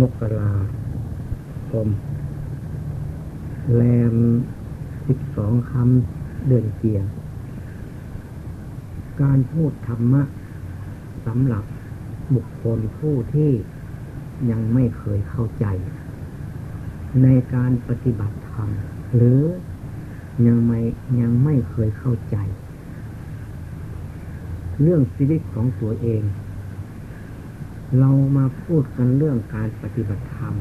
มกราคมแรมสิบสองคำเดือนเกียร์การพูดธรรมะสำหรับบุคคลผู้ที่ยังไม่เคยเข้าใจ ในการปฏิบัติธรรม หรือยังไม่ยังไม่เคยเข้าใจ เรื่องชีวิตของตัวเอง เรามาพูดกันเรื่องการปฏิบัติธรรม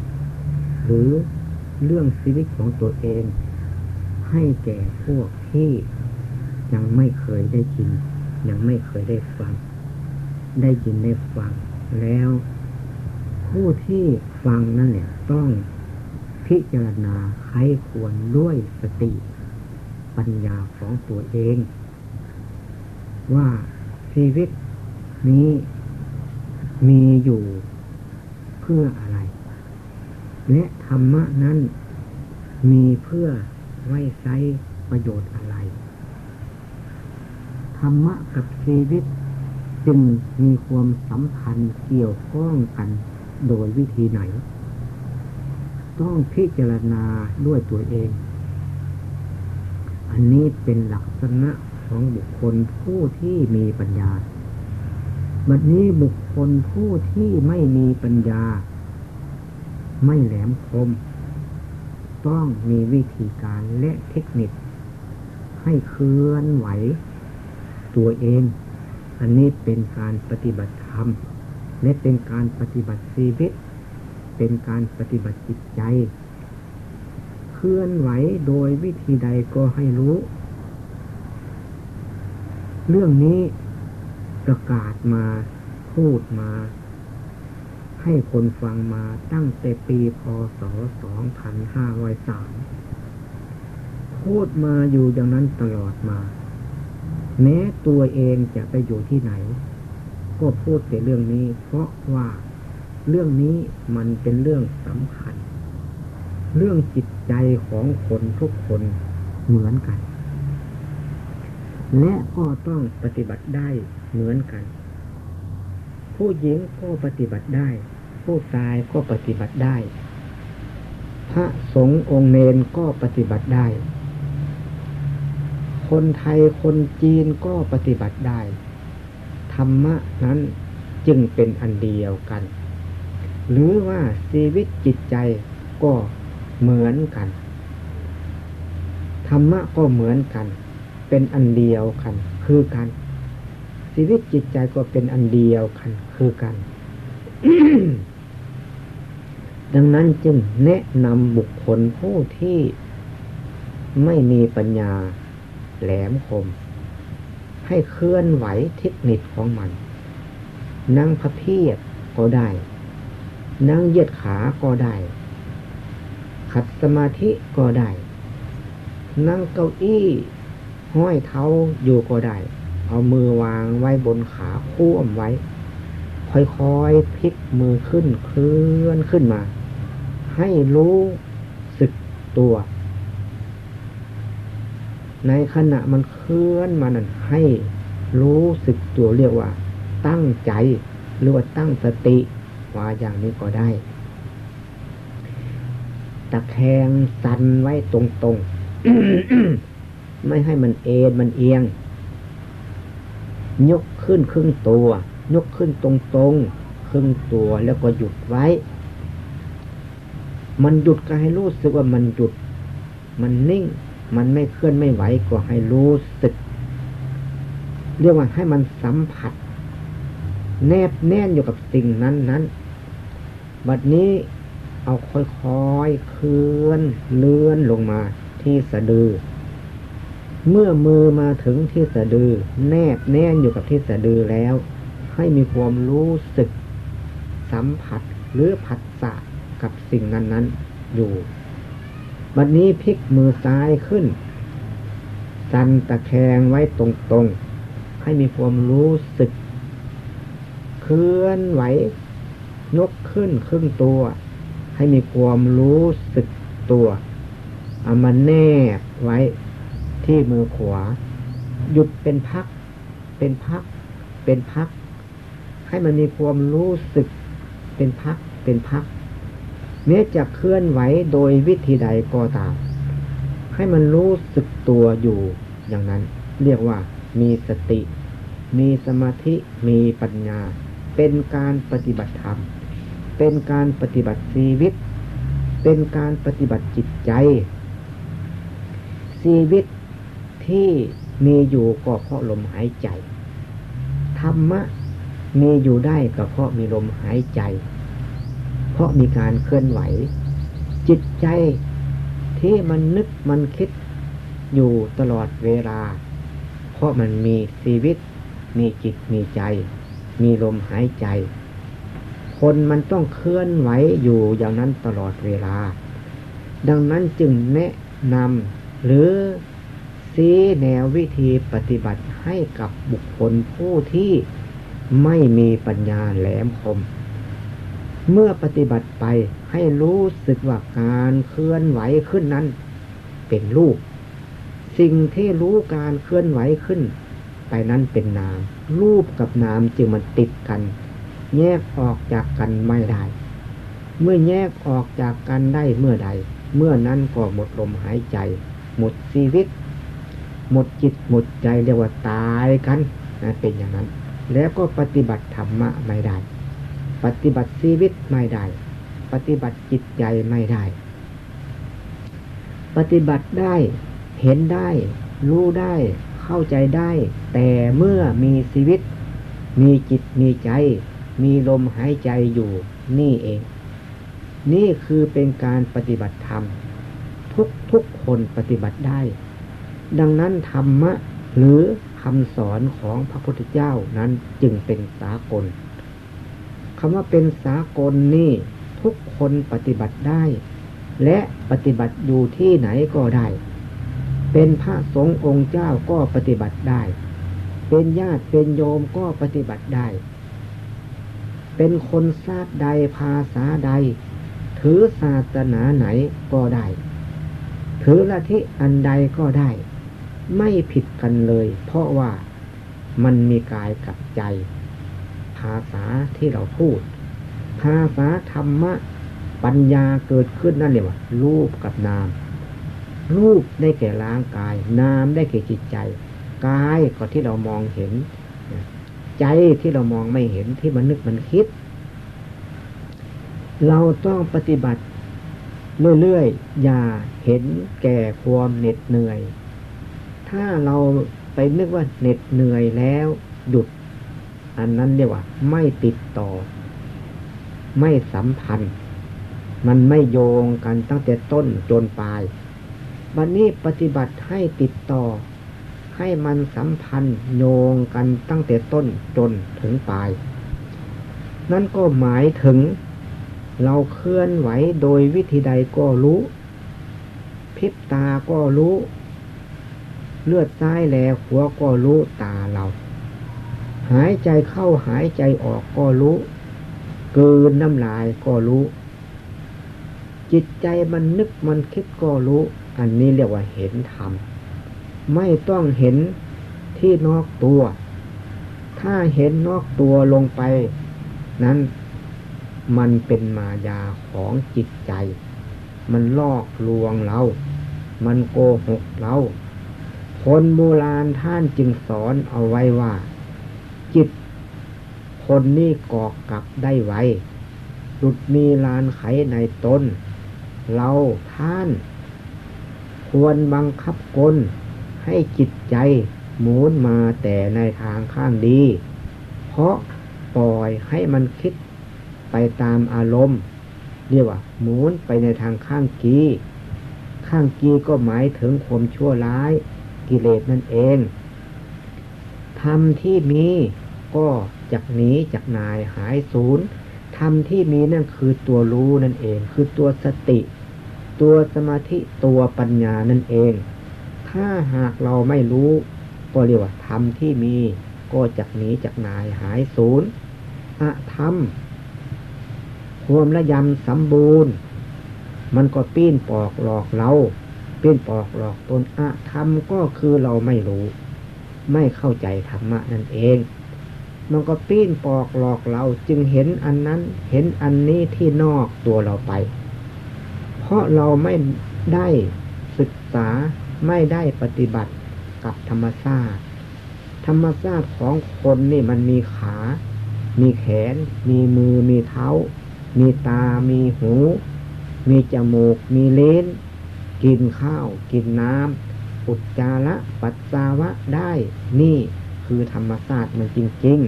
หรือเรื่องชีวิตของตัวเอง ให้แก่พวกที่ยังไม่เคยได้ยิน ยังไม่เคยได้ฟัง ได้ยินได้ฟัง แล้ว ผู้ที่ฟังนั่นแหละต้องพิจารณาใครควรด้วยสติ ปัญญาของตัวเอง ว่าชีวิตนี้ มีอยู่เพื่ออะไร และธรรมะนั้น มีเพื่อไว้ใช้ประโยชน์อะไร ธรรมะกับชีวิต จึงมีความสัมพันธ์เกี่ยวข้องกันโดยวิธีไหน ต้องพิจารณาด้วยตัวเอง อันนี้เป็นลักษณะของบุคคลผู้ที่มีปัญญา บัดนี้บุคคลผู้ที่ไม่มีปัญญา ไม่แหลมคม ต้องมีวิธีการและเทคนิค ให้เคลื่อนไหว ตัวเอง อันนี้เป็นการปฏิบัติธรรม และเป็นการปฏิบัติชีวิต เป็นการปฏิบัติจิตใจ เคลื่อนไหวโดยวิธีใดก็ให้รู้ เรื่องนี้ ประกาศมาพูดมา ให้คนฟังมาตั้งแต่ปีพศ 2503 พูดมาอยู่อย่างนั้นตลอดมา แม้ตัวเองจะไปอยู่ที่ไหน ก็พูดแต่เรื่องนี้ เพราะว่าเรื่องนี้มันเป็นเรื่องสำคัญ เรื่องจิตใจของคนทุกคนเหมือนกัน และก็ต้องปฏิบัติได้ เหมือนกัน ผู้หญิงก็ปฏิบัติได้ ผู้ชายก็ปฏิบัติได้ พระสงฆ์องค์เนนก็ปฏิบัติได้ คนไทยคนจีนก็ปฏิบัติได้ ธรรมะนั้นจึงเป็นอันเดียวกัน หรือว่าชีวิตจิตใจก็เหมือนกัน ธรรมะก็เหมือนกัน เป็นอันเดียวกัน คือกัน ชีวิตจิตใจก็เป็นอันเดียวกันคือกัน ดังนั้นจึงแนะนำบุคคลผู้ที่ไม่มีปัญญาแหลมคม ให้เคลื่อนไหวเทคนิคของมัน นั่งพระเพียรก็ได้ นั่งเยียดขาก็ได้ ขัดสมาธิก็ได้ นั่งเก้าอี้ห้อยเท้าอยู่ก็ได้ เอามือวางไว้บนขาคู่มไว้ ค่อยๆพลิกมือขึ้นเคลื่อนขึ้นมา ให้รู้สึกตัว ในขณะมันเคลื่อนมานั้นให้รู้สึกตัวเรียกว่า ตั้งใจ หรือว่าตั้งสติว่าอย่างนี้ก็ได้ ตะแคงสันไว้ตรงๆ ไม่ให้มันเอ็นมันเอียง ยกขึ้นครึ่งตัว ยกขึ้นตรงๆ ครึ่งตัวแล้วก็หยุดไว้ มันหยุดก็ให้รู้สึกว่ามันหยุด มันนิ่ง มันไม่เคลื่อนไม่ไหวก็ให้รู้สึก เรียกว่าให้มันสัมผัส แนบแน่นอยู่กับสิ่งนั้นนั้นบัดนี้เอาค่อยๆเคลื่อนเลื่อนลงมาที่สะดือ เมื่อมือมาถึงที่สะดือ แนบแน่นอยู่กับที่สะดือแล้ว ให้มีความรู้สึก สัมผัสหรือผัสสะกับสิ่งนั้นๆอยู่ บัดนนี้พลิกมือซ้ายขึ้น สันตะแคงไว้ตรงๆ ให้มีความรู้สึก เคลื่อนไหวนกขึ้นครึ่งตัว ให้มีความรู้สึกตัว เอามาแนบไว้ ที่มือขวา หยุดเป็นพัก เป็นพัก เป็นพัก ให้มันมีความรู้สึก เป็นพัก เป็นพักแม้จะเคลื่อนไหวโดยวิธีใดก็ตาม ให้มันรู้สึกตัวอยู่อย่างนั้น เรียกว่ามีสติ มีสมาธิ มีปัญญา เป็นการปฏิบัติธรรม เป็นการปฏิบัติชีวิต เป็นการปฏิบัติจิตใจ ชีวิต ที่มีอยู่ก็เพราะลมหายใจ ธรรมะมีอยู่ได้ก็เพราะมีลมหายใจ เพราะมีการเคลื่อนไหว จิตใจที่มันนึกมันคิดอยู่ตลอดเวลา เพราะมันมีชีวิต มีจิตมีใจ มีลมหายใจ คนมันต้องเคลื่อนไหวอยู่อย่างนั้นตลอดเวลา ดังนั้นจึงแนะนำหรือ ชี้แนววิธีปฏิบัติให้กับบุคคลผู้ที่ไม่มีปัญญาแหลมคม เมื่อปฏิบัติไปให้รู้สึกว่าการเคลื่อนไหวขึ้นนั้น เป็นรูป สิ่งที่รู้การเคลื่อนไหวขึ้น ไปนั้นเป็นนาม รูปกับนามจึงมันติดกัน แยกออกจากกันไม่ได้ เมื่อแยกออกจากกันได้เมื่อใด เมื่อนั้นก็หมดลมหายใจ หมดชีวิต หมดจิตหมดใจเรียกว่าตายกันนะเป็นอย่างนั้น แล้วก็ปฏิบัติธรรมะไม่ได้ ปฏิบัติชีวิตไม่ได้ ปฏิบัติจิตใจไม่ได้ ปฏิบัติได้เห็นได้ รู้ได้เข้าใจได้ แต่เมื่อมีชีวิต มีจิตมีใจ มีลมหายใจอยู่นี่เอง นี่คือเป็นการปฏิบัติธรรม ทุกทุกคนปฏิบัติได้ ดังนั้นธรรมะหรือคำสอนของพระพุทธเจ้านั้นจึงเป็นสากลคำว่าเป็นสากลนี่ทุกคนปฏิบัติได้ และปฏิบัติอยู่ที่ไหนก็ได้ เป็นพระสงฆ์องค์เจ้าก็ปฏิบัติได้ เป็นญาติเป็นโยมก็ปฏิบัติได้ เป็นคนชาติใดภาษาใด ถือศาสนาไหนก็ได้ ถือละทิอันใดก็ได้ ไม่ผิดกันเลย เพราะว่ามันมีกายกับใจ ภาษาที่เราพูด ภาษาธรรมะ ปัญญาเกิดขึ้นนั่นเรียกว่ารูปกับนาม รูปได้แก่ร่างกาย นามได้แก่จิตใจ กายก็ที่เรามองเห็น ใจที่เรามองไม่เห็นที่มันนึกมันคิด เราต้องปฏิบัติเรื่อยๆ อย่าเห็นแก่ความเหน็ดเหนื่อย ถ้าเราไปนึกว่าเหน็ดเหนื่อยแล้วหยุด อันนั้นเรียกว่า ไม่ติดต่อ ไม่สัมพันธ์ มันไม่โยงกันตั้งแต่ต้นจนปลายวันนี้ปฏิบัติให้ติดต่อ ให้มันสัมพันธ์โยงกันตั้งแต่ต้นจนถึงปลาย นั่นก็หมายถึง เราเคลื่อนไหวโดยวิธีใดก็รู้ พิบตาก็รู้ เลือดซ้ายแลหัวก็รู้ตาเรา หายใจเข้าหายใจออกก็รู้ เกินน้ำลายก็รู้ จิตใจมันนึกมันคิดก็รู้ อันนี้เรียกว่าเห็นธรรม ไม่ต้องเห็นที่นอกตัว ถ้าเห็นนอกตัวลงไป นั้นมันเป็นมายาของจิตใจ มันลอกลวงเรา มันโกหกเรา คนโบราณท่านจึงสอนเอาไว้ว่า จิต คนนี้กอกกลับได้ไวดุดมีลานไขในตนเราท่าน ควรบังคับกลให้จิตใจหมุนมาแต่ในทางข้างดี เพราะปล่อยให้มันคิดไปตามอารมณ์ เรียกว่าหมุนไปในทางข้างกี ข้างกีก็หมายถึงความชั่วร้าย กิเลสนั่นเองธรรมที่มีก็จากหนีจากนายหายศูนย์ธรรมที่มีนั่นคือตัวรู้นั่นเอง คือตัวสติ ตัวสมาธิตัวปัญญานั่นเอง ถ้าหากเราไม่รู้ก็เรียกว่าธรรมที่มีก็จากหนีจากนายหายศูนย์อะธรรมความละยำสมบูรณ์ มันก็ปีนปอกหลอกเรา เป็นปอกหลอกตนอะธรรมก็คือเราไม่รู้ ไม่เข้าใจธรรมะนั่นเอง มันก็ปีนปอกหลอกเราจึงเห็นอันนั้นเห็นอันนี้ที่นอกตัวเราไป เพราะเราไม่ได้ศึกษาไม่ได้ปฏิบัติกับธรรมชาติธรรมชาติของคนนี่มันมีขา มีแขน มีมือ มีเท้า มีตา มีหู มีจมูก มีเลน กินข้าว กินน้ำอุจจาระปัสสาวะได้ นี่คือธรรมชาติมันจริง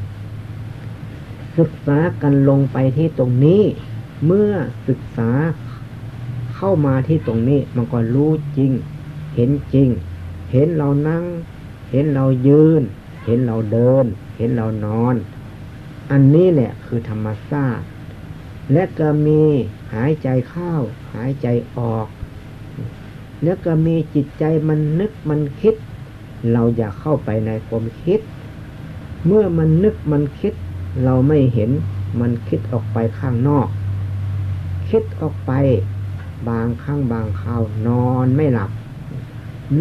ๆ ศึกษากันลงไปที่ตรงนี้ เมื่อศึกษาเข้ามาที่ตรงนี้ มันก็รู้จริง เห็นจริง เห็นเรานั่ง เห็นเรายืน เห็นเราเดิน เห็นเรานอน อันนี้แหละคือธรรมชาติและก็มีหายใจเข้า หายใจออก แล้วก็มีจิตใจมันนึกมันคิด เราอย่าเข้าไปในความคิด เมื่อมันนึกมันคิด เราไม่เห็นมันคิดออกไปข้างนอก คิดออกไปบางครั้งบางคราวนอนไม่หลับ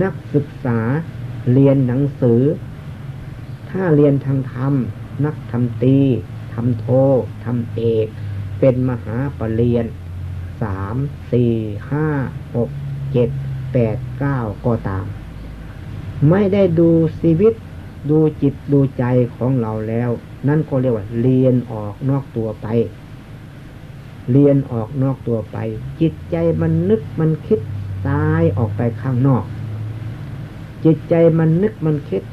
นักศึกษาเรียนหนังสือ ถ้าเรียนทางธรรม นักทำตีทำโททำเอก เป็นมหาปรริญญาสามสี่ห้าหกเจ็ด แปดเก้าก็ตาม ไม่ได้ดูชีวิตดูจิตดูใจของเราแล้ว นั่นก็เรียกว่า เรียนออกนอกตัวไป เรียนออกนอกตัวไป จิตใจมันนึกมันคิดตายออกไปข้างนอก จิตใจมันนึกมันคิด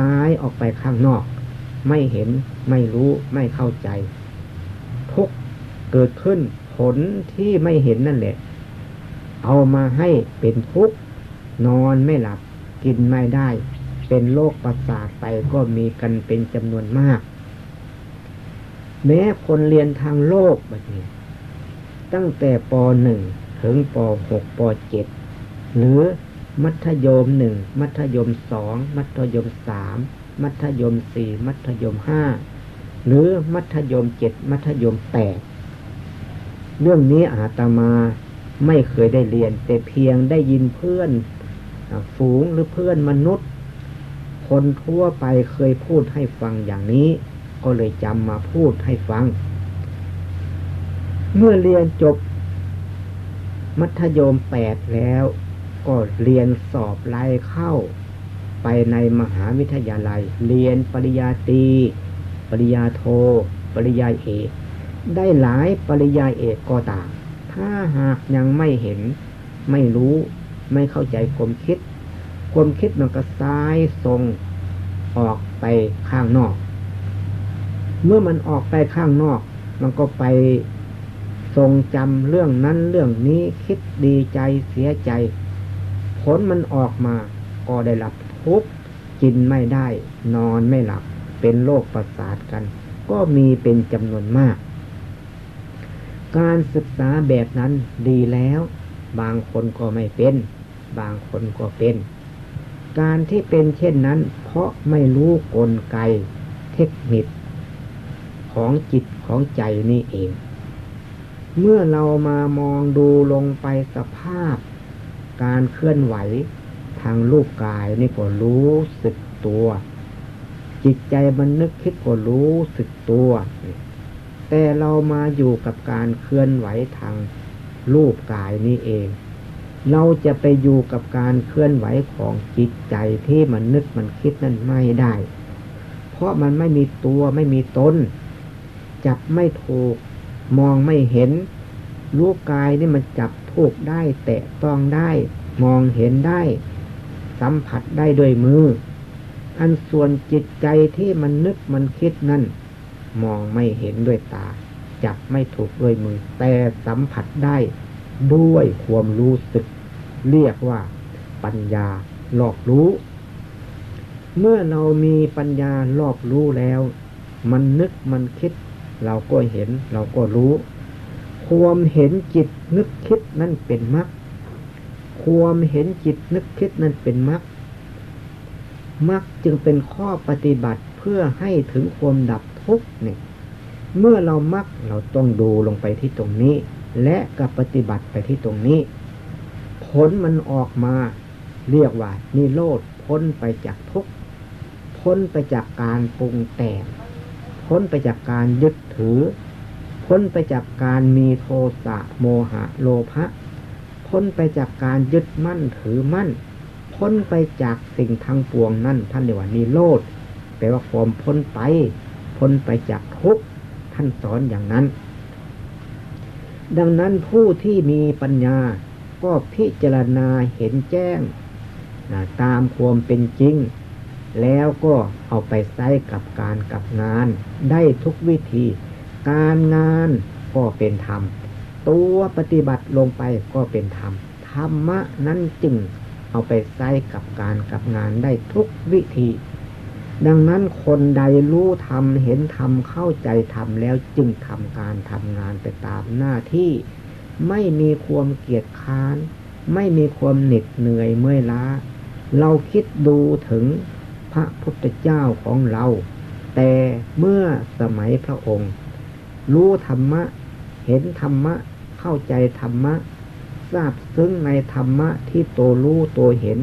ตายออกไปข้างนอก ไม่เห็นไม่รู้ไม่เข้าใจ ทุกเกิดขึ้นผลที่ไม่เห็นนั่นแหละ เอามาให้เป็นทุกข์นอนไม่หลับกินไม่ได้ เป็นโรคประสาทไปก็มีกันเป็นจำนวนมาก แม้คนเรียนทางโลกแบบนี้ ตั้งแต่ป .1 ถึงป .6 ป .7 หรือมัธยมหนึ่งมัธยมสองมัธยมสามมัธยมสี่มัธยมห้าหรือมัธยมเจ็ดมัธยมแปดเรื่องนี้อาตมา ไม่เคยได้เรียน แต่เพียงได้ยินเพื่อนฝูงหรือเพื่อนมนุษย์ คนทั่วไปเคยพูดให้ฟังอย่างนี้ ก็เลยจำมาพูดให้ฟัง เมื่อเรียนจบ มัธยมแปดแล้ว ก็เรียนสอบไล่เข้า ไปในมหาวิทยาลัย เรียนปริญญาตรีปริญญาโท ปริญญาเอกได้หลายปริยาเอกก็ต่าม ถ้าหากยังไม่เห็น ไม่รู้ไม่เข้าใจความคิด ความคิดมันก็ซ้ายทรงออกไปข้างนอก เมื่อมันออกไปข้างนอก มันก็ไปทรงจำเรื่องนั้นเรื่องนี้คิดดีใจเสียใจ ผลมันออกมาก็ได้รับทุกข์กินไม่ได้ นอนไม่หลับ เป็นโรคประสาทกัน ก็มีเป็นจำนวนมาก การศึกษาแบบนั้นดีแล้ว บางคนก็ไม่เป็น บางคนก็เป็น การที่เป็นเช่นนั้น เพราะไม่รู้กลไกเทคนิคของจิตของใจนี่เอง เมื่อเรามามองดูลงไปสภาพ การเคลื่อนไหวทางรูปกายนี่ก็รู้สึกตัว จิตใจมันนึกคิดก็รู้สึกตัว แต่เรามาอยู่กับการเคลื่อนไหวทางรูปกายนี้เอง เราจะไปอยู่กับการเคลื่อนไหวของจิตใจที่มันนึกมันคิดนั่นไม่ได้ เพราะมันไม่มีตัวไม่มีตนจับไม่ถูกมองไม่เห็นรูปกายนี่มันจับถูกได้ แตะต้องได้ มองเห็นได้ สัมผัสได้ด้วยมือ อันส่วนจิตใจที่มันนึกมันคิดนั่น มองไม่เห็นด้วยตา จับไม่ถูกด้วยมือ แต่สัมผัสได้ด้วยความรู้สึก เรียกว่า ปัญญาหลอกรู้ เมื่อเรามีปัญญารอบรู้แล้ว มันนึกมันคิด เราก็เห็นเราก็รู้ ความเห็นจิตนึกคิดนั่นเป็นมรรคความเห็นจิตนึกคิดนั่นเป็นมรรคมรรคจึงเป็นข้อปฏิบัติเพื่อให้ถึงความดับ ทุกเนี่เมื่อเรามักเราต้องดูลงไปที่ตรงนี้ และกับปฏิบัติไปที่ตรงนี้ ผลมันออกมาเรียกว่านิโรธพ้นไปจากทุกพ้นไปจากการปรุงแต่งพ้นไปจากการยึดถือ พ้นไปจากการมีโทสะโมหะโลภะพ้นไปจากการยึดมั่นถือมั่น พ้นไปจากสิ่งทั้งปวงนั่นท่านเรียกว่านิโรธแปลว่าความพ้นไป พ้นไปจากทุกข์ท่านสอนอย่างนั้น ดังนั้นผู้ที่มีปัญญาก็พิจารณาเห็นแจ้ง ตามความเป็นจริง แล้วก็เอาไปใช้กับการกับงาน ได้ทุกวิธี การงานก็เป็นธรรม ตัวปฏิบัติลงไปก็เป็นธรรม ธรรมะนั้นจึงเอาไปใช้กับการกับงานได้ทุกวิธี ดังนั้นคนใดรู้ธรรมเห็นธรรมเข้าใจธรรมแล้วจึงทำการทำงานไปตามหน้าที่ ไม่มีความเกียจค้าน ไม่มีความเหน็ดเหนื่อยเมื่อยล้า เราคิดดูถึงพระพุทธเจ้าของเรา แต่เมื่อสมัยพระองค์ รู้ธรรมะ เห็นธรรมะ เข้าใจธรรมะ ทราบซึ้งในธรรมะที่โตรู้โตเห็น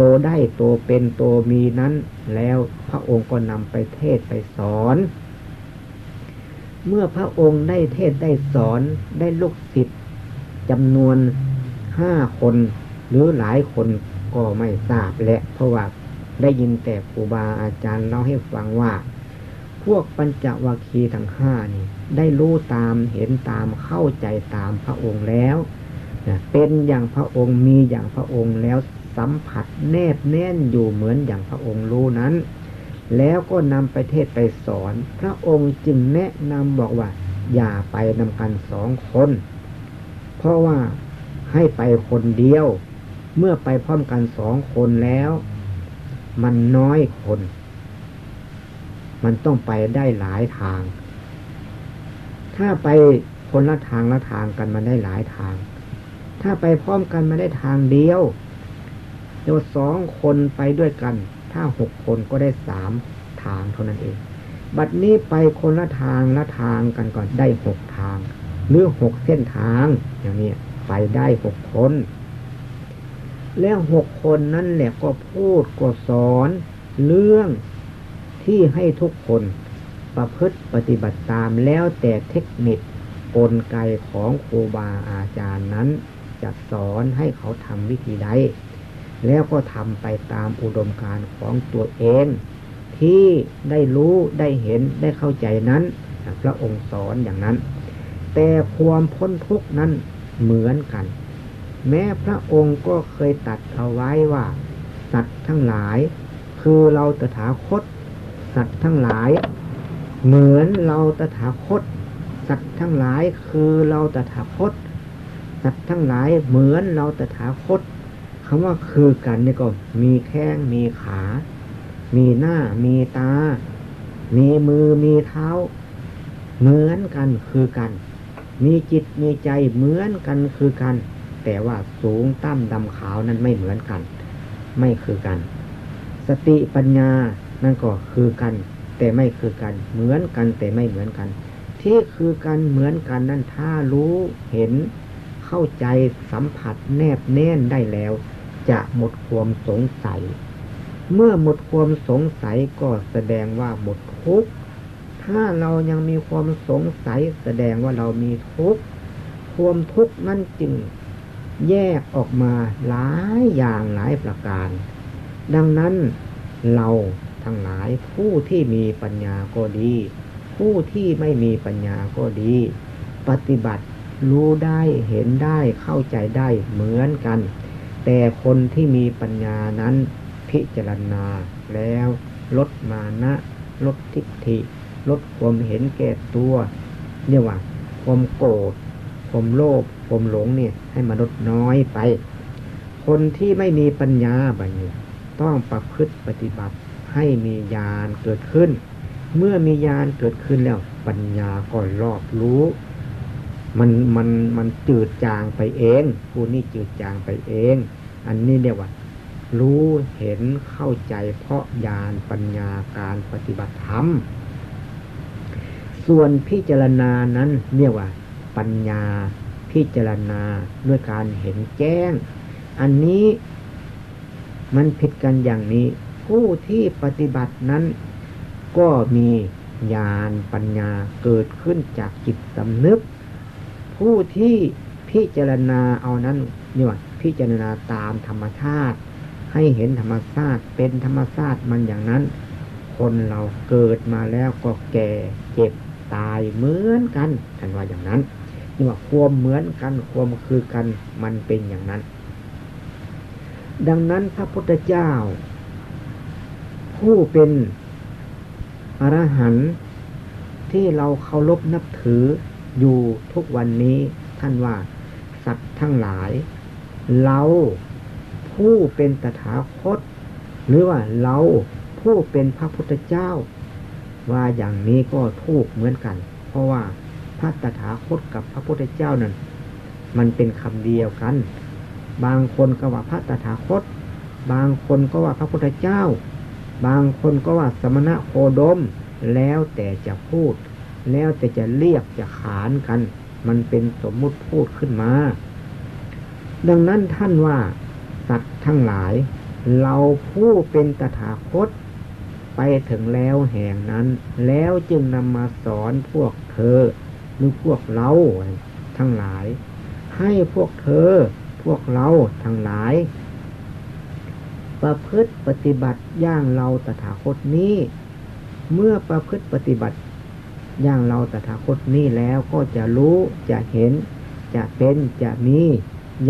โตได้โตเป็นโตมีนั้น แล้วพระองค์ก็นำไปเทศไปสอน เมื่อพระองค์ได้เทศได้สอนได้ลูกศิษย์จำนวนห้าคนหรือหลายคนก็ไม่ทราบและ เพราะว่าได้ยินแต่ครูบาอาจารย์เล่าให้ฟังว่า พวกปัญจวัคคีย์ทั้งห้านี่ ได้รู้ตามเห็นตามเข้าใจตามพระองค์แล้วเป็นอย่างพระองค์มีอย่างพระองค์แล้ว สัมผัสแนบแน่นอยู่เหมือนอย่างพระองค์รู้นั้น แล้วก็นำไปเทศไปสอน พระองค์จึงแนะนำบอกว่า อย่าไปนำกันสองคน เพราะว่าให้ไปคนเดียว เมื่อไปพร้อมกันสองคนแล้ว มันน้อยคน มันต้องไปได้หลายทาง ถ้าไปคนละทางละทางกันมันได้หลายทาง ถ้าไปพร้อมกันมาได้ทางเดียว เดี๋ยวสองคนไปด้วยกัน ถ้าหกคนก็ได้สามทางเท่านั้นเอง บัดนี้ไปคนละทางละทางกันก่อนได้หกทาง หรือหกเส้นทาง อย่างนี้ไปได้หกคน แล้วหกคนนั้นแหละก็พูดก็สอนเรื่องที่ให้ทุกคนประพฤติปฏิบัติตามแล้วแต่เทคนิคกลไกของครูบาอาจารย์นั้นจะสอนให้เขาทำวิธีใด แล้วก็ทำไปตามอุดมการของตัวเอง ที่ได้รู้ได้เห็นได้เข้าใจนั้น พระองค์สอนอย่างนั้น แต่ความพ้นทุกข์นั้นเหมือนกัน แม้พระองค์ก็เคยตัดเอาไว้ว่า สัตว์ทั้งหลาย คือเราตถาคต สัตว์ทั้งหลาย เหมือนเราตถาคต สัตว์ทั้งหลายคือเราตถาคต สัตว์ทั้งหลายเหมือนเราตถาคต คำว่าคือกันนี่ก็มีแข้งมีขา มีหน้า มีตา มีมือมีเท้า เหมือนกันคือกัน มีจิตมีใจเหมือนกันคือกัน แต่ว่าสูงต่ำดำขาวนั้นไม่เหมือนกัน ไม่คือกัน สติปัญญานั่นก็คือกัน แต่ไม่คือกัน เหมือนกันแต่ไม่เหมือนกัน ที่คือกันเหมือนกันนั่นถ้ารู้เห็นเข้าใจสัมผัสแนบแน่นได้แล้ว จะหมดความสงสัย เมื่อหมดความสงสัยก็แสดงว่าหมดทุกข์ถ้าเรายังมีความสงสัย แสดงว่าเรามีทุกข์ความทุกข์นั่นจึงแยกออกมาหลายอย่างหลายประการ ดังนั้นเราทั้งหลายผู้ที่มีปัญญาก็ดี ผู้ที่ไม่มีปัญญาก็ดี ปฏิบัติรู้ได้เห็นได้เข้าใจได้เหมือนกัน แต่คนที่มีปัญญานั้นพิจารณาแล้วลดมานะลดทิฏฐิ ลดความเห็นแก่ตัวเรียกว่าความโกรธความโลภความหลงเนี่ยให้มนุษย์น้อยไป คนที่ไม่มีปัญญาแบบนี้ต้องประพฤติปฏิบัติให้มีญาณเกิดขึ้น เมื่อมีญาณเกิดขึ้นแล้ว ปัญญาก็รอบรู้ มันมันมันจืดจางไปเองผู้นี้จืดจางไปเอง อันนี้เรียกว่า รู้เห็นเข้าใจเพราะญาณปัญญาการปฏิบัติธรรม ส่วนพิจารณานั้นเรียกว่า ปัญญาพิจารณาด้วยการเห็นแจ้ง อันนี้มันผิดกันอย่างนี้ ผู้ที่ปฏิบัตินั้น ก็มีญาณปัญญาเกิดขึ้นจากจิตสำนึก ผู้ที่พิจารณาเอานั้นนี่ว่า พิจารณาตามธรรมชาติ ให้เห็นธรรมชาติเป็นธรรมชาติมันอย่างนั้น คนเราเกิดมาแล้วก็แก่เจ็บตายเหมือนกันท่านว่าอย่างนั้นนี่ว่าความเหมือนกันความคือกันมันเป็นอย่างนั้น ดังนั้นพระพุทธเจ้า ผู้เป็นอรหันต์ที่เราเคารพนับถืออยู่ทุกวันนี้ท่านว่า สัตว์ทั้งหลาย เราผู้เป็นตถาคต หรือว่าเราผู้เป็นพระพุทธเจ้า ว่าอย่างนี้ก็ถูกเหมือนกัน เพราะว่าพระตถาคตกับพระพุทธเจ้านั้น มันเป็นคำเดียวกัน บางคนก็ว่าพระตถาคต บางคนก็ว่าพระพุทธเจ้า บางคนก็ว่าสมณะโคดม แล้วแต่จะพูด แล้วแต่จะเรียกจะขานกัน มันเป็นสมมุติพูดขึ้นมา ดังนั้นท่านว่าสัตว์ทั้งหลาย เราผู้เป็นตถาคต ไปถึงแล้วแห่งนั้น แล้วจึงนำมาสอนพวกเธอหรือพวกเราทั้งหลาย ให้พวกเธอ พวกเราทั้งหลาย ประพฤติปฏิบัติอย่างเราตถาคตนี้ เมื่อประพฤติปฏิบัติอย่างเราตถาคตนี้แล้วก็จะรู้จะเห็นจะเป็นจะมี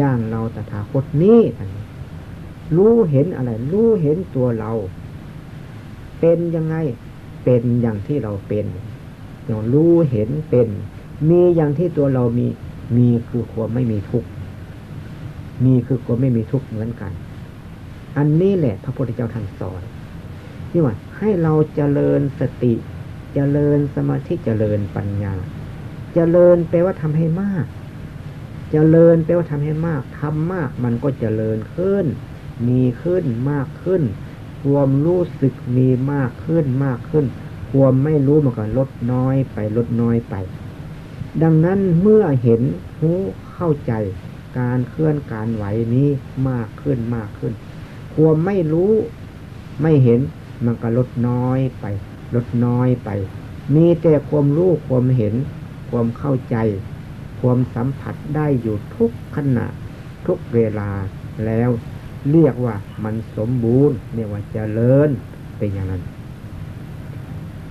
ย่างเราตถาคตนี้รู้เห็นอะไร รู้เห็นตัวเรา เป็นยังไง เป็นอย่างที่เราเป็นอย่างรู้เห็นเป็น มีอย่างที่ตัวเรามี มีคือความไม่มีทุกข์ มีคือความไม่มีทุกข์เหมือนกัน อันนี้แหละ พระพุทธเจ้าท่านสอนที่ว่าให้เราเจริญสติ เจริญสมาธิ เจริญปัญญา เจริญแปลว่าทำให้มาก จริญแปลว่าทำให้มากทำมากมันก็จเจริญขึ้น มีขึ้นมากขึ้น ความรู้สึกมีมากขึ้นมากขึ้น ความไม่รู้มันก็ลดน้อยไปลดน้อยไป ดังนั้นเมื่อเห็นหูเข้าใจ การเคลื่อนการไหวนี้มากขึ้นมากขึ้น ความไม่รู้ไม่เห็นมันก็ลดน้อยไป ลดน้อยไป มีแต่ความรู้ความเห็น ความเข้าใจ ความสัมผัสได้อยู่ทุกขณะทุกเวลาแล้วเรียกว่ามันสมบูรณ์เรียกว่าเจริญเป็นอย่างนั้น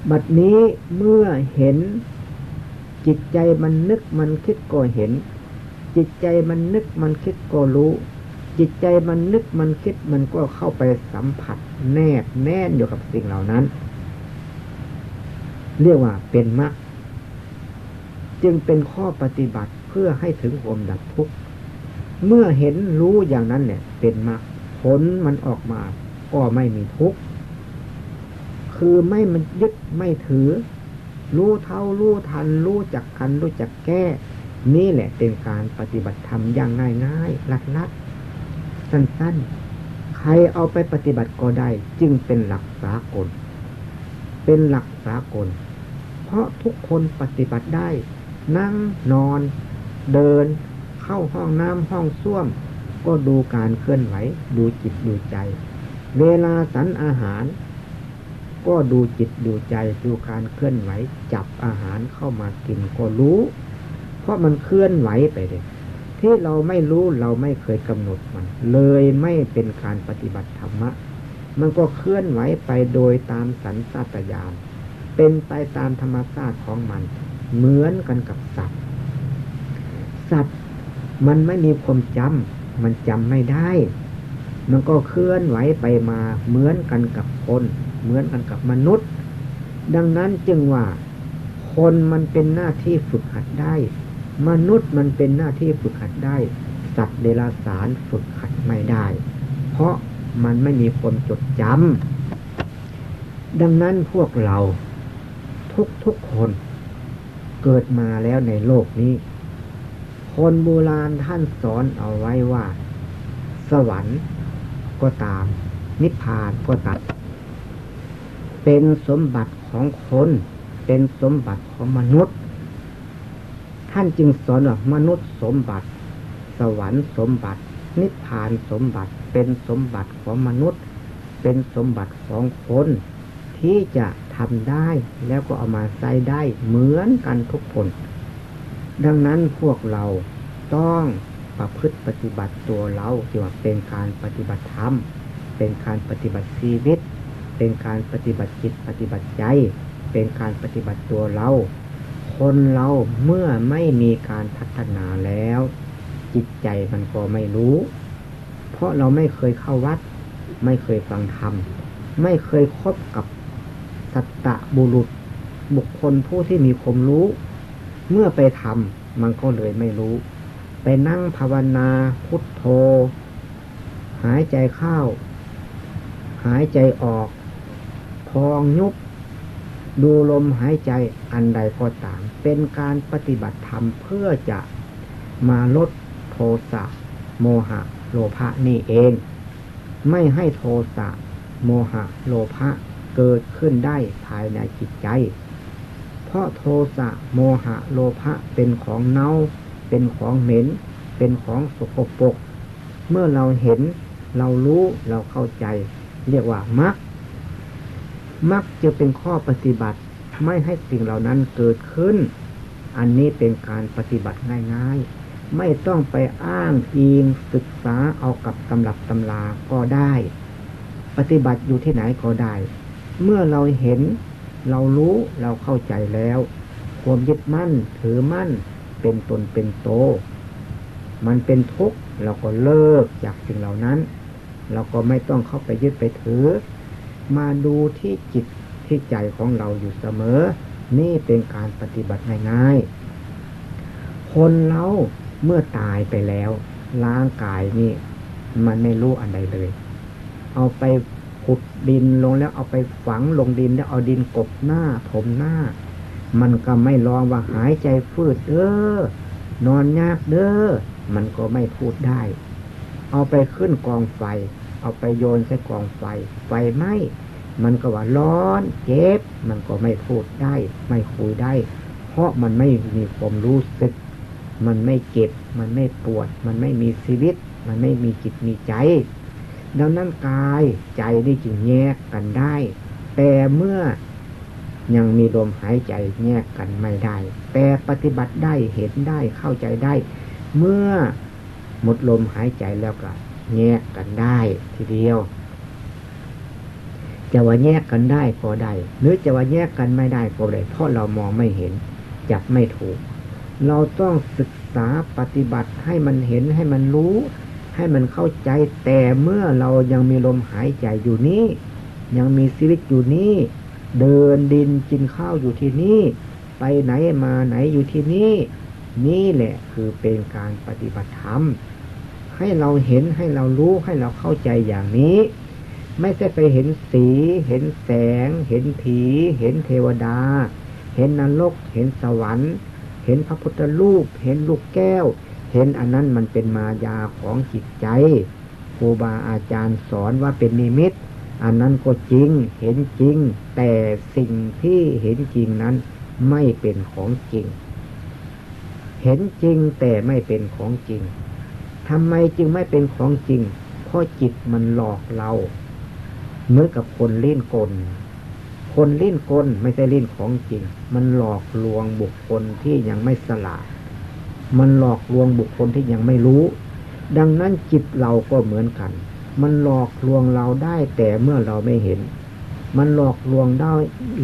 บัดนี้เมื่อเห็นจิตใจมันนึกมันคิดก็เห็น จิตใจมันนึกมันคิดก็รู้ จิตใจมันนึกมันคิดมันก็เข้าไปสัมผัสแนบแน่นอยู่กับสิ่งเหล่านั้น เรียกว่าเป็นมรรค จึงเป็นข้อปฏิบัติเพื่อให้ถึงความดับทุกข์เมื่อเห็นรู้อย่างนั้นเนี่ยเป็นมรรคผลมันออกมาก็ไม่มีทุกข์คือไม่มันยึดไม่ถือ รู้เท่ารู้ทัน รู้จักกันรู้จักแก้ นี่แหละเป็นการปฏิบัติธรรมอย่างง่ายง่ายลัดลัดสั้นๆ ใครเอาไปปฏิบัติก็ได้ จึงเป็นหลักสากล เป็นหลักสากล เพราะทุกคนปฏิบัติได้ นั่งนอน เดิน เข้าห้องน้ำห้องส้วม ก็ดูการเคลื่อนไหว ดูจิตดูใจ เวลาสันอาหาร ก็ดูจิตดูใจ ดูการเคลื่อนไหว จับอาหารเข้ามากินก็รู้ เพราะมันเคลื่อนไหวไปเลยที่เราไม่รู้เราไม่เคยกำหนดมัน เลยไม่เป็นการปฏิบัติธรรมะ มันก็เคลื่อนไหวไปโดยตามสันสัตยานเป็นไปตามธรรมชาติของมัน เหมือนกันกับสัตว์ สัตว์มันไม่มีความจำมันจำไม่ได้ มันก็เคลื่อนไหวไปมาเหมือนกันกับคน เหมือนกันกับมนุษย์ ดังนั้นจึงว่า คนมันเป็นหน้าที่ฝึกหัดได้ มนุษย์มันเป็นหน้าที่ฝึกหัดได้ สัตว์เดรัจฉานฝึกหัดไม่ได้ เพราะมันไม่มีคนจดจำดังนั้นพวกเราทุกทุกคน เกิดมาแล้วในโลกนี้ คนโบราณท่านสอนเอาไว้ว่า สวรรค์ก็ตาม นิพพานก็ตาม เป็นสมบัติของคน เป็นสมบัติของมนุษย์ ท่านจึงสอนว่ามนุษย์สมบัติ สวรรค์สมบัติ นิพพานสมบัติ เป็นสมบัติของมนุษย์ เป็นสมบัติของคนที่จะ ทำได้แล้วก็เอามาใช้ได้เหมือนกันทุกคน ดังนั้นพวกเราต้องประพฤติปฏิบัติตัวเราที่ยว่าเป็นการปฏิบัติธรรม เป็นการปฏิบัติชีวิต เป็นการปฏิบัติจิตปฏิบัติใจ เป็นการปฏิบัติตัวเรา คนเราเมื่อไม่มีการพัฒนาแล้ว จิตใจมันก็ไม่รู้ เพราะเราไม่เคยเข้าวัด ไม่เคยฟังธรรม ไม่เคยคบกับ สัตตะบุรุษ บุคคลผู้ที่มีความรู้ เมื่อไปทำมันก็เลยไม่รู้ ไปนั่งภาวนาพุทโธ หายใจเข้า หายใจออก พองยุบ ดูลมหายใจอันใดก็ตาม เป็นการปฏิบัติธรรมเพื่อจะมาลดโทสะโมหะ โลภะนี่เอง ไม่ให้โทสะโมหะ โลภะ เกิดขึ้นได้ภายในจิตใจ เพราะโทสะโมหะโลภะเป็นของเน่า เป็นของเหม็น เป็นของสกปรก เมื่อเราเห็น เรารู้ เราเข้าใจ เรียกว่ามักมักจะเป็นข้อปฏิบัติไม่ให้สิ่งเหล่านั้นเกิดขึ้น อันนี้เป็นการปฏิบัติง่ายๆ ไม่ต้องไปอ้างอิงศึกษาเอากับตำรับตำลาก็ได้ ปฏิบัติอยู่ที่ไหนก็ได้ เมื่อเราเห็น เรารู้เราเข้าใจแล้ว ความยึดมั่นถือมั่นเป็นตนเป็นโต มันเป็นทุกข์เราก็เลิกจากสิ่งเหล่านั้น เราก็ไม่ต้องเข้าไปยึดไปถือ มาดูที่จิตที่ใจของเราอยู่เสมอ นี่เป็นการปฏิบัติง่ายๆ คนเราเมื่อตายไปแล้ว ร่างกายนี่มันไม่รู้อันใดเลย เอาไป ขุดดินลงแล้วเอาไปฝังลงดินแล้วเอาดินกบหน้าถมหน้า มันก็ไม่ลองว่าหายใจฟืดเด้อนอนยากเด้อมันก็ไม่พูดได้ เอาไปขึ้นกองไฟ เอาไปโยนใส่กองไฟ ไฟไหมมันก็ว่าร้อนเจ็บ มันก็ไม่พูดได้ ไม่คุยได้ เพราะมันไม่มีความรู้สึก มันไม่เจ็บ มันไม่ปวด มันไม่มีชีวิต มันไม่มีจิตมีใจ ดังนั้นกายใจนี่จึงแยกกันได้ แต่เมื่อยังมีลมหายใจแยกกันไม่ได้ แต่ปฏิบัติได้เห็นได้เข้าใจได้ เมื่อหมดลมหายใจแล้วก็แยกกันได้ทีเดียว จะว่าแยกกันได้ก็ได้ หรือจะว่าแยกกันไม่ได้ก็ได้ เพราะเรามองไม่เห็น จับไม่ถูก เราต้องศึกษาปฏิบัติให้มันเห็นให้มันรู้ ให้มันเข้าใจแต่เมื่อเรายังมีลมหายใจอยู่นี้ ยังมีชีวิตอยู่นี้ เดินดินกินข้าวอยู่ที่นี่ ไปไหนมาไหนอยู่ที่นี่ นี่แหละคือเป็นการปฏิบัติธรรม ให้เราเห็นให้เรารู้ให้เราเข้าใจอย่างนี้ ไม่ใช่ไปเห็นสี เห็นแสง เห็นผี เห็นเทวดา เห็นนรก เห็นสวรรค์ เห็นพระพุทธรูป เห็นลูกแก้ว เห็นอันนั้นมันเป็นมายาของจิตใจครูบาอาจารย์สอนว่าเป็นนิมิต อันนั้นก็จริงเห็นจริง แต่สิ่งที่เห็นจริงนั้นไม่เป็นของจริง เห็นจริงแต่ไม่เป็นของจริงทำไมจึงไม่เป็นของจริงเพราะจิตมันหลอกเราเหมือนกับคนเล่นกล คนเล่นกลไม่ใช่เล่นของจริง มันหลอกลวงบุคคลที่ยังไม่สลาด มันหลอกลวงบุคคลที่ยังไม่รู้ ดังนั้นจิตเราก็เหมือนกัน มันหลอกลวงเราได้แต่เมื่อเราไม่เห็น มันหลอกลวงได้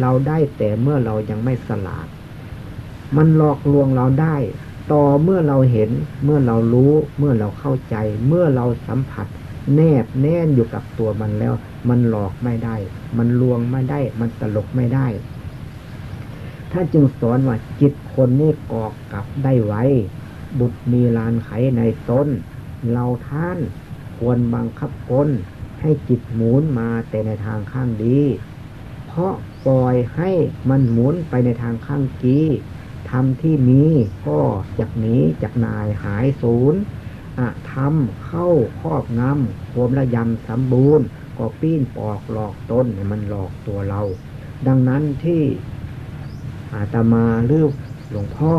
เราได้แต่เมื่อเรายังไม่สลาด มันหลอกลวงเราได้ ต่อเมื่อเราเห็น เมื่อเรารู้ เมื่อเราเข้าใจ เมื่อเราสัมผัส แนบแน่นอยู่กับตัวมันแล้ว มันหลอกไม่ได้ มันลวงไม่ได้ มันตลกไม่ได้ ถ้าจึงสอนว่าจิตคนนี้กอกกลับได้ไวบุตรมีลานไขในต้นเราท่านควรบังคับกลให้จิตหมุนมาแต่ในทางข้างดี เพราะปล่อยให้มันหมุนไปในทางข้างกีทำที่มีก็จากนี้จากนายหายศูนย์อะทำเข้าครอบงำโวมระยำสมบูรณ์ ก็ปีนปอกหลอกต้นมันหลอกตัวเรา ดังนั้นที่ อาตมาหรือหลวงพ่อ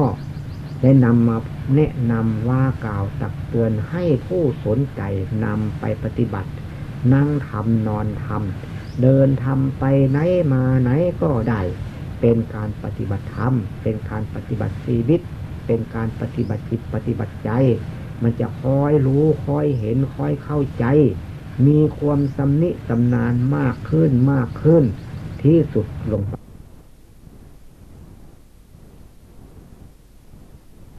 ได้นำมาแนะนำว่ากล่าวตักเตือนให้ผู้สนใจนำไปปฏิบัติ นั่งทำนอนทำเดินทำไปไหนมาไหนก็ได้ เป็นการปฏิบัติธรรม เป็นการปฏิบัติชีวิต เป็นการปฏิบัติจิตปฏิบัติใจ มันจะคอยรู้คอยเห็นคอยเข้าใจ มีความสำนิสำนานมากขึ้นมากขึ้น ที่สุดลงไป